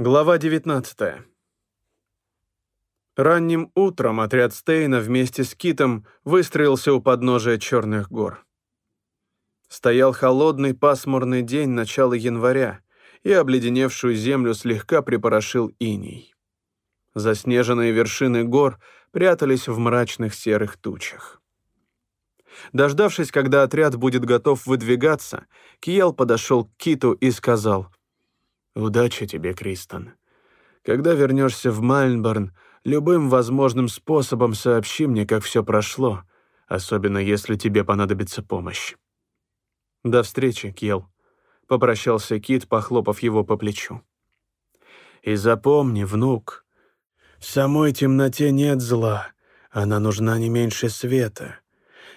Глава 19. Ранним утром отряд Стейна вместе с Китом выстроился у подножия Черных гор. Стоял холодный пасмурный день начала января, и обледеневшую землю слегка припорошил иней. Заснеженные вершины гор прятались в мрачных серых тучах. Дождавшись, когда отряд будет готов выдвигаться, Киел подошел к Киту и сказал — Удачи тебе, Кристон. Когда вернешься в Мальнборн, любым возможным способом сообщи мне, как все прошло, особенно если тебе понадобится помощь. До встречи, Кьел. Попрощался Кит, похлопав его по плечу. И запомни, внук, в самой темноте нет зла, она нужна не меньше света.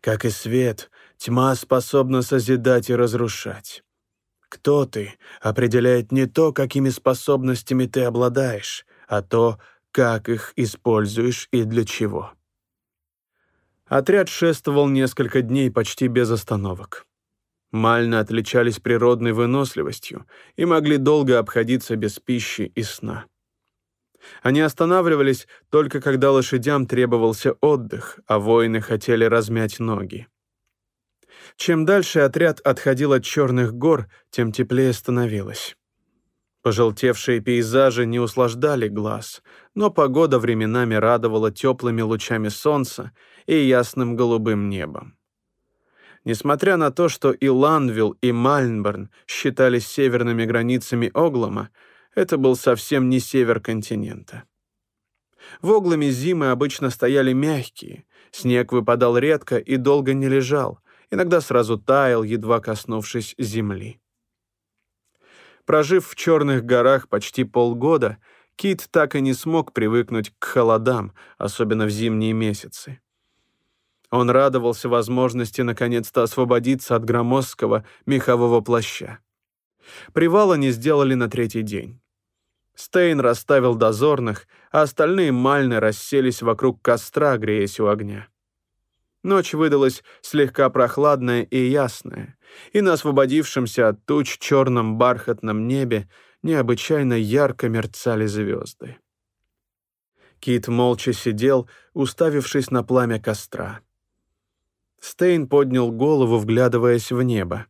Как и свет, тьма способна созидать и разрушать. Кто ты, определяет не то, какими способностями ты обладаешь, а то, как их используешь и для чего. Отряд шествовал несколько дней почти без остановок. Мальны отличались природной выносливостью и могли долго обходиться без пищи и сна. Они останавливались только когда лошадям требовался отдых, а воины хотели размять ноги. Чем дальше отряд отходил от черных гор, тем теплее становилось. Пожелтевшие пейзажи не услаждали глаз, но погода временами радовала теплыми лучами солнца и ясным голубым небом. Несмотря на то, что и Ланвилл, и Мальнборн считались северными границами Оглома, это был совсем не север континента. В Огламе зимы обычно стояли мягкие, снег выпадал редко и долго не лежал, иногда сразу таял, едва коснувшись земли. Прожив в Черных горах почти полгода, Кит так и не смог привыкнуть к холодам, особенно в зимние месяцы. Он радовался возможности наконец-то освободиться от громоздкого мехового плаща. Привал они сделали на третий день. Стейн расставил дозорных, а остальные мальны расселись вокруг костра, греясь у огня. Ночь выдалась слегка прохладная и ясная, и на освободившемся от туч черном бархатном небе необычайно ярко мерцали звезды. Кит молча сидел, уставившись на пламя костра. Стейн поднял голову, вглядываясь в небо.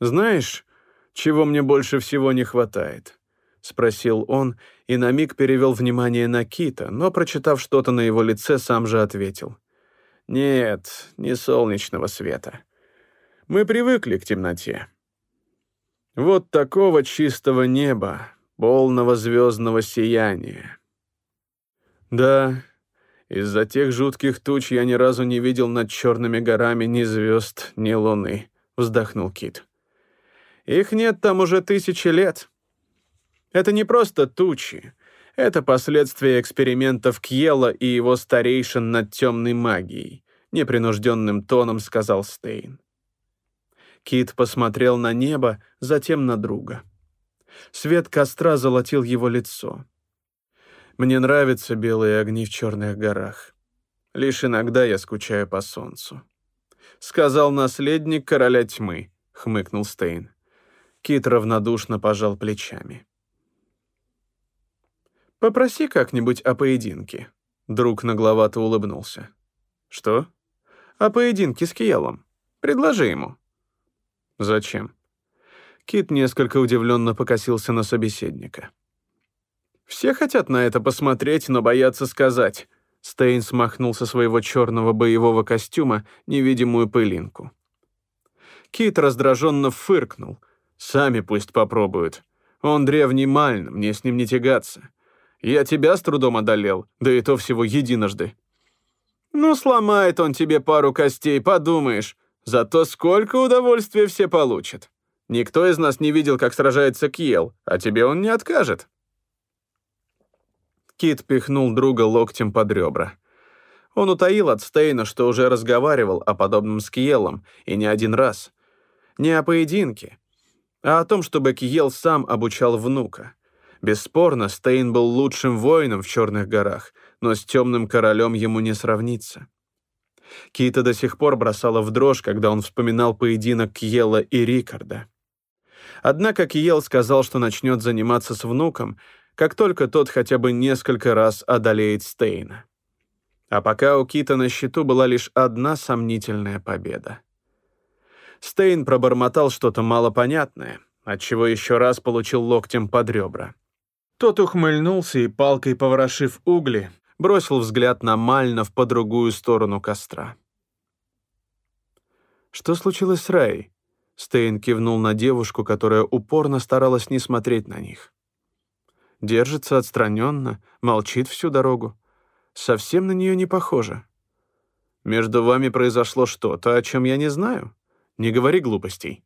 «Знаешь, чего мне больше всего не хватает?» — спросил он, и на миг перевел внимание на Кита, но, прочитав что-то на его лице, сам же ответил. Нет, не солнечного света. Мы привыкли к темноте. Вот такого чистого неба, полного звездного сияния. Да, из-за тех жутких туч я ни разу не видел над черными горами ни звезд, ни луны, вздохнул Кит. Их нет там уже тысячи лет. Это не просто тучи, это последствия экспериментов Кьела и его старейшин над темной магией, непринужденным тоном сказал Стейн. Кит посмотрел на небо, затем на друга. Свет костра золотил его лицо. Мне нравятся белые огни в черных горах. Лишь иногда я скучаю по солнцу. Сказал наследник короля тьмы, хмыкнул Стейн. Кит равнодушно пожал плечами. «Попроси как-нибудь о поединке». Друг нагловато улыбнулся. «Что?» «О поединке с Киелом. Предложи ему». «Зачем?» Кит несколько удивленно покосился на собеседника. «Все хотят на это посмотреть, но боятся сказать». Стейн смахнул со своего черного боевого костюма невидимую пылинку. Кит раздраженно фыркнул. «Сами пусть попробуют. Он древний Мальн, мне с ним не тягаться. Я тебя с трудом одолел, да и то всего единожды. Ну, сломает он тебе пару костей, подумаешь. Зато сколько удовольствия все получат. Никто из нас не видел, как сражается Кьел, а тебе он не откажет. Кит пихнул друга локтем под ребра. Он утаил от Стейна, что уже разговаривал о подобном с Киелом, и не один раз. Не о поединке, а о том, чтобы Киел сам обучал внука. Бесспорно, Стейн был лучшим воином в Черных горах, но с Темным Королем ему не сравниться. Кита до сих пор бросала в дрожь, когда он вспоминал поединок Кьела и Рикарда. Однако Киел сказал, что начнет заниматься с внуком, как только тот хотя бы несколько раз одолеет Стейна. А пока у Кита на счету была лишь одна сомнительная победа. Стейн пробормотал что-то малопонятное, отчего еще раз получил локтем под ребра. Тот ухмыльнулся и, палкой поворошив угли, бросил взгляд на Мальнов по другую сторону костра. «Что случилось с Раей?» Стейн кивнул на девушку, которая упорно старалась не смотреть на них. Держится отстраненно, молчит всю дорогу. Совсем на нее не похоже. Между вами произошло что-то, о чем я не знаю. Не говори глупостей.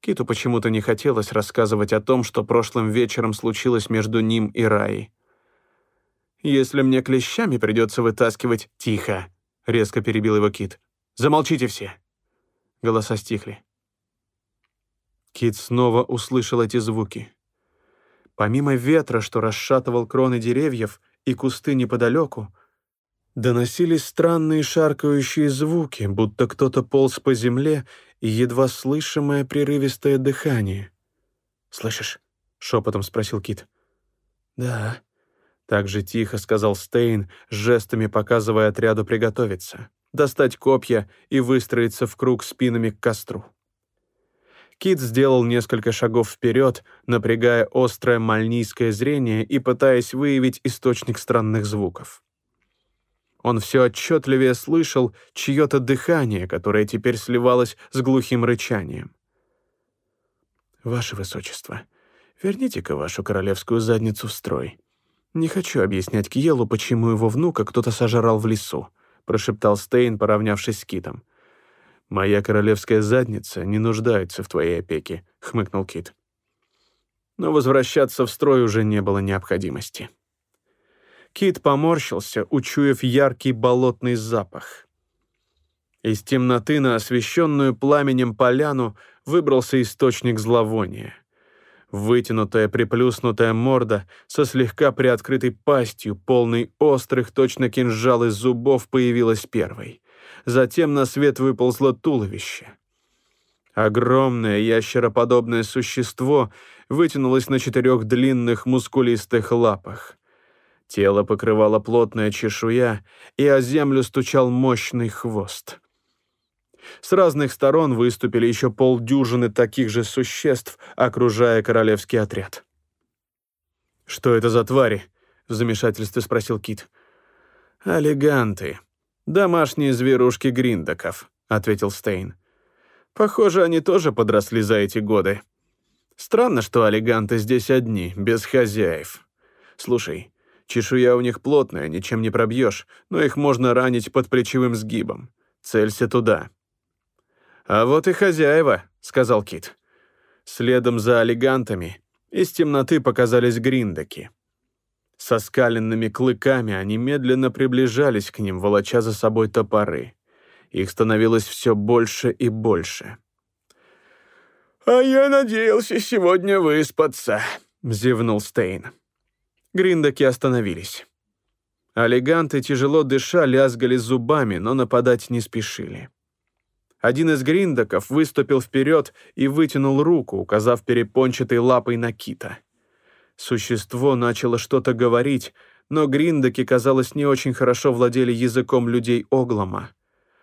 Киту почему-то не хотелось рассказывать о том, что прошлым вечером случилось между ним и Раей. «Если мне клещами придется вытаскивать...» «Тихо!» — резко перебил его Кит. «Замолчите все!» Голоса стихли. Кит снова услышал эти звуки. Помимо ветра, что расшатывал кроны деревьев и кусты неподалеку, доносились странные шаркающие звуки, будто кто-то полз по земле и едва слышимое прерывистое дыхание. «Слышишь?» — шепотом спросил Кит. «Да», — так же тихо сказал Стейн, жестами показывая отряду приготовиться, достать копья и выстроиться в круг спинами к костру. Кит сделал несколько шагов вперед, напрягая острое мальнийское зрение и пытаясь выявить источник странных звуков. Он все отчетливее слышал чье-то дыхание, которое теперь сливалось с глухим рычанием. «Ваше Высочество, верните-ка вашу королевскую задницу в строй. Не хочу объяснять Кьелу, почему его внука кто-то сожрал в лесу», прошептал Стейн, поравнявшись с Китом. «Моя королевская задница не нуждается в твоей опеке», — хмыкнул Кит. Но возвращаться в строй уже не было необходимости. Кит поморщился, учуяв яркий болотный запах. Из темноты на освещенную пламенем поляну выбрался источник зловония. Вытянутая приплюснутая морда со слегка приоткрытой пастью, полной острых, точно кинжалы зубов, появилась первой. Затем на свет выползло туловище. Огромное ящероподобное существо вытянулось на четырех длинных мускулистых лапах. Тело покрывало плотная чешуя, и о землю стучал мощный хвост. С разных сторон выступили еще полдюжины таких же существ, окружая королевский отряд. «Что это за твари?» — в замешательстве спросил Кит. «Олиганты. Домашние зверушки гриндаков», — ответил Стейн. «Похоже, они тоже подросли за эти годы. Странно, что олиганты здесь одни, без хозяев. Слушай, Чешуя у них плотная, ничем не пробьешь, но их можно ранить под плечевым сгибом. Целься туда». «А вот и хозяева», — сказал Кит. Следом за олигантами из темноты показались гриндаки. Со скаленными клыками они медленно приближались к ним, волоча за собой топоры. Их становилось все больше и больше. «А я надеялся сегодня выспаться», — зевнул Стейн. Гриндаки остановились. Олиганты, тяжело дыша, лязгали зубами, но нападать не спешили. Один из гриндаков выступил вперед и вытянул руку, указав перепончатой лапой на кита. Существо начало что-то говорить, но гриндаки, казалось, не очень хорошо владели языком людей Оглома.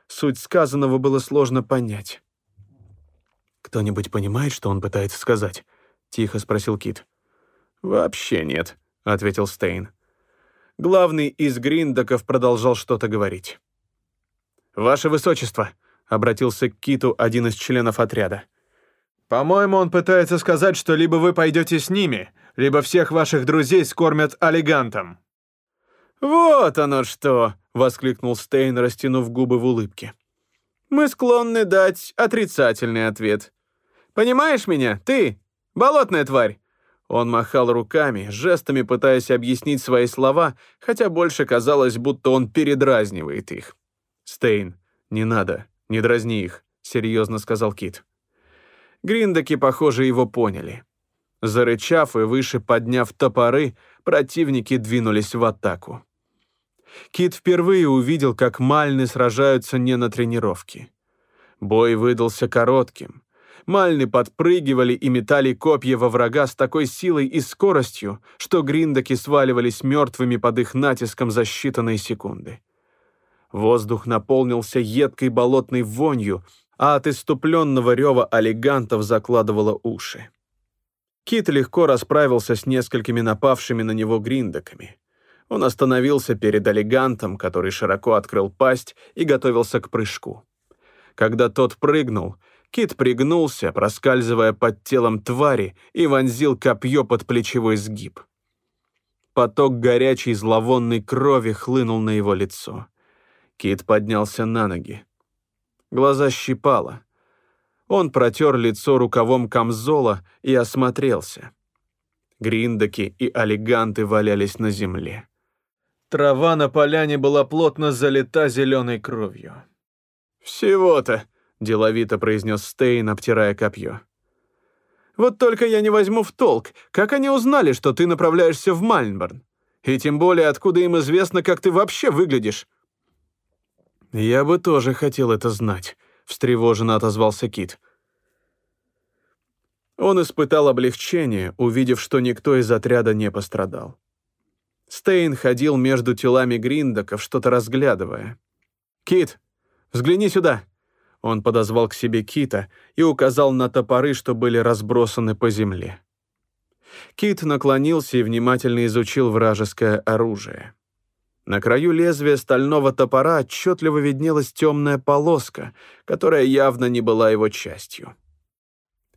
Суть сказанного было сложно понять. «Кто-нибудь понимает, что он пытается сказать?» — тихо спросил Кит. «Вообще нет», — ответил Стейн. Главный из гриндаков продолжал что-то говорить. «Ваше Высочество», — обратился к Киту один из членов отряда. «По-моему, он пытается сказать, что либо вы пойдете с ними, либо всех ваших друзей скормят олигантом». «Вот оно что!» — воскликнул Стейн, растянув губы в улыбке. «Мы склонны дать отрицательный ответ. Понимаешь меня, ты, болотная тварь? Он махал руками, жестами пытаясь объяснить свои слова, хотя больше казалось, будто он передразнивает их. «Стейн, не надо, не дразни их», — серьезно сказал Кит. Гриндаки, похоже, его поняли. Зарычав и выше подняв топоры, противники двинулись в атаку. Кит впервые увидел, как мальны сражаются не на тренировке. Бой выдался коротким. Мальны подпрыгивали и метали копья во врага с такой силой и скоростью, что гриндаки сваливались мертвыми под их натиском за считанные секунды. Воздух наполнился едкой болотной вонью, а от иступленного рева олигантов закладывало уши. Кит легко расправился с несколькими напавшими на него гриндаками. Он остановился перед олигантом, который широко открыл пасть и готовился к прыжку. Когда тот прыгнул, Кит пригнулся, проскальзывая под телом твари, и вонзил копье под плечевой сгиб. Поток горячей зловонной крови хлынул на его лицо. Кит поднялся на ноги. Глаза щипало. Он протер лицо рукавом камзола и осмотрелся. Гриндаки и олиганты валялись на земле. Трава на поляне была плотно залита зеленой кровью. «Всего-то», — деловито произнес Стейн, обтирая копье. «Вот только я не возьму в толк, как они узнали, что ты направляешься в Мальнборн? И тем более, откуда им известно, как ты вообще выглядишь?» «Я бы тоже хотел это знать», — встревоженно отозвался Кит. Он испытал облегчение, увидев, что никто из отряда не пострадал. Стейн ходил между телами гриндаков, что-то разглядывая. «Кит, взгляни сюда!» Он подозвал к себе Кита и указал на топоры, что были разбросаны по земле. Кит наклонился и внимательно изучил вражеское оружие. На краю лезвия стального топора отчетливо виднелась темная полоска, которая явно не была его частью.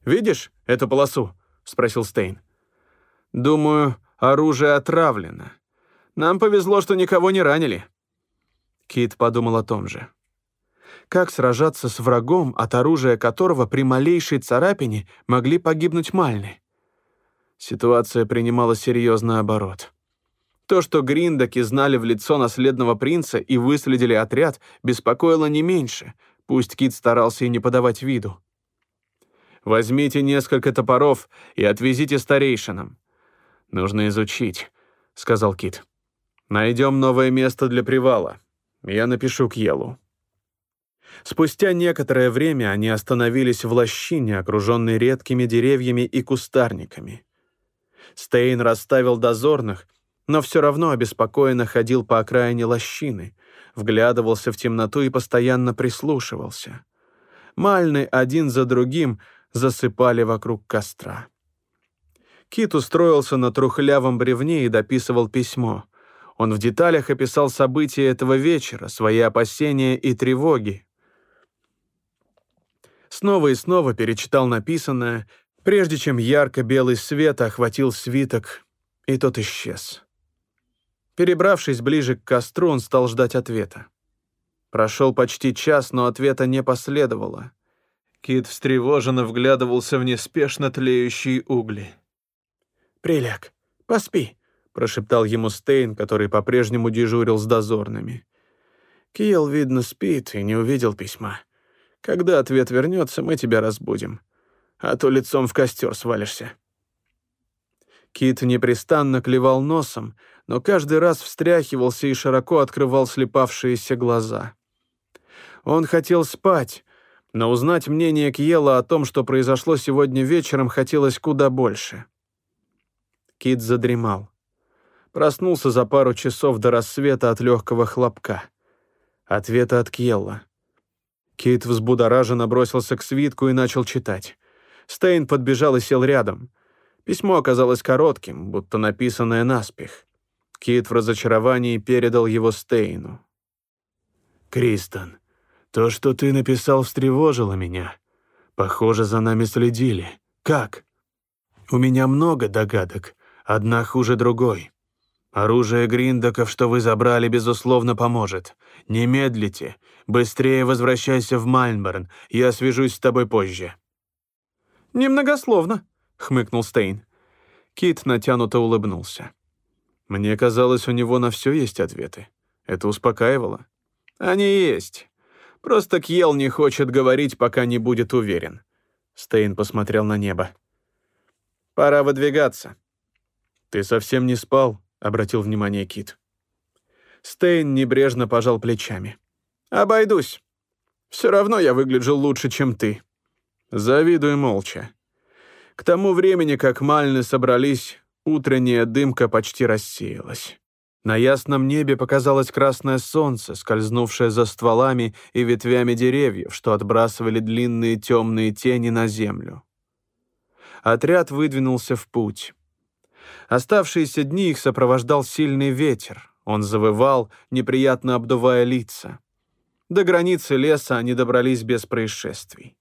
«Видишь эту полосу?» — спросил Стейн. «Думаю, оружие отравлено. Нам повезло, что никого не ранили». Кит подумал о том же. Как сражаться с врагом, от оружия которого при малейшей царапине могли погибнуть Мальны? Ситуация принимала серьезный оборот. То, что гриндаки знали в лицо наследного принца и выследили отряд, беспокоило не меньше, пусть Кит старался и не подавать виду. «Возьмите несколько топоров и отвезите старейшинам. Нужно изучить», — сказал Кит. «Найдем новое место для привала. Я напишу к Елу». Спустя некоторое время они остановились в лощине, окруженной редкими деревьями и кустарниками. Стейн расставил дозорных, но все равно обеспокоенно ходил по окраине лощины, вглядывался в темноту и постоянно прислушивался. Мальны один за другим засыпали вокруг костра. Кит устроился на трухлявом бревне и дописывал письмо. Он в деталях описал события этого вечера, свои опасения и тревоги. Снова и снова перечитал написанное, прежде чем ярко-белый свет охватил свиток, и тот исчез. Перебравшись ближе к костру, он стал ждать ответа. Прошел почти час, но ответа не последовало. Кит встревоженно вглядывался в неспешно тлеющие угли. «Приляг, поспи», — прошептал ему Стейн, который по-прежнему дежурил с дозорными. Киел, видно, спит и не увидел письма. Когда ответ вернется, мы тебя разбудим. А то лицом в костер свалишься. Кит непрестанно клевал носом, но каждый раз встряхивался и широко открывал слепавшиеся глаза. Он хотел спать, но узнать мнение Кьела о том, что произошло сегодня вечером, хотелось куда больше. Кит задремал. Проснулся за пару часов до рассвета от легкого хлопка. Ответа от Кьелла. Кит взбудораженно бросился к свитку и начал читать. Стейн подбежал и сел рядом. Письмо оказалось коротким, будто написанное наспех. Кит в разочаровании передал его Стейну. «Кристон, то, что ты написал, встревожило меня. Похоже, за нами следили. Как?» «У меня много догадок, одна хуже другой. Оружие гриндаков, что вы забрали, безусловно, поможет. Не медлите. Быстрее возвращайся в Мальнборн. Я свяжусь с тобой позже». «Немногословно», — хмыкнул Стейн. Кит натянуто улыбнулся. Мне казалось, у него на все есть ответы. Это успокаивало. Они есть. Просто Кьел не хочет говорить, пока не будет уверен. Стейн посмотрел на небо. «Пора выдвигаться». «Ты совсем не спал?» — обратил внимание Кит. Стейн небрежно пожал плечами. «Обойдусь. Все равно я выгляжу лучше, чем ты». Завидуй молча. К тому времени, как мальны собрались, утренняя дымка почти рассеялась. На ясном небе показалось красное солнце, скользнувшее за стволами и ветвями деревьев, что отбрасывали длинные темные тени на землю. Отряд выдвинулся в путь. Оставшиеся дни их сопровождал сильный ветер. Он завывал, неприятно обдувая лица. До границы леса они добрались без происшествий.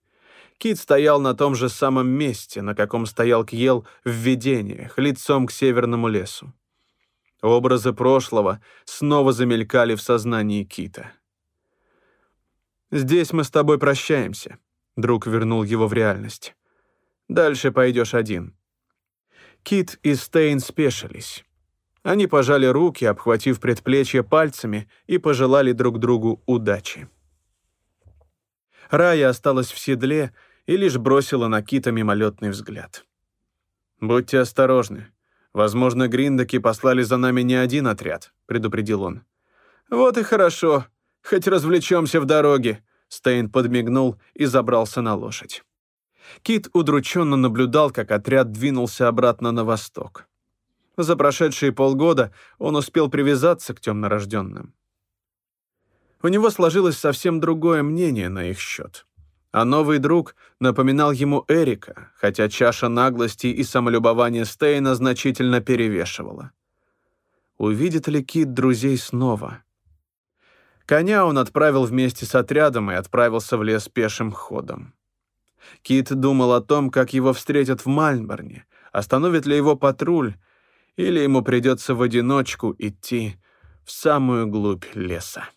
Кит стоял на том же самом месте, на каком стоял Кьел в видениях, лицом к северному лесу. Образы прошлого снова замелькали в сознании Кита. «Здесь мы с тобой прощаемся», — друг вернул его в реальность. «Дальше пойдешь один». Кит и Стейн спешились. Они пожали руки, обхватив предплечье пальцами, и пожелали друг другу удачи. Рая осталась в седле и лишь бросила на Кита мимолетный взгляд. «Будьте осторожны. Возможно, гриндаки послали за нами не один отряд», — предупредил он. «Вот и хорошо. Хоть развлечемся в дороге», — Стейн подмигнул и забрался на лошадь. Кит удрученно наблюдал, как отряд двинулся обратно на восток. За прошедшие полгода он успел привязаться к темнорожденным. У него сложилось совсем другое мнение на их счет. А новый друг напоминал ему Эрика, хотя чаша наглости и самолюбования Стейна значительно перевешивала. Увидит ли Кит друзей снова? Коня он отправил вместе с отрядом и отправился в лес пешим ходом. Кит думал о том, как его встретят в Мальборне, остановит ли его патруль, или ему придется в одиночку идти в самую глубь леса.